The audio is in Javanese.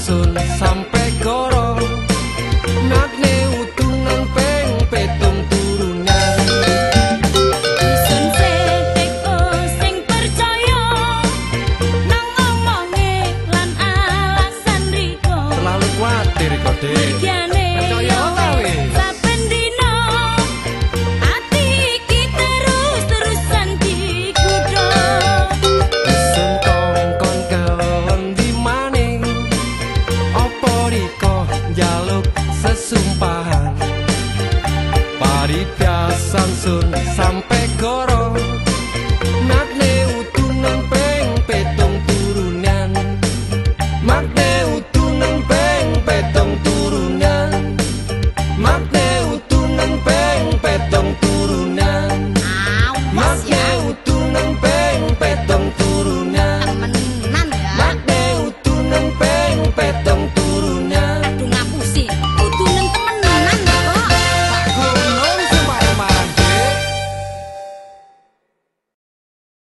sun sampai Paridasan sun sampai goro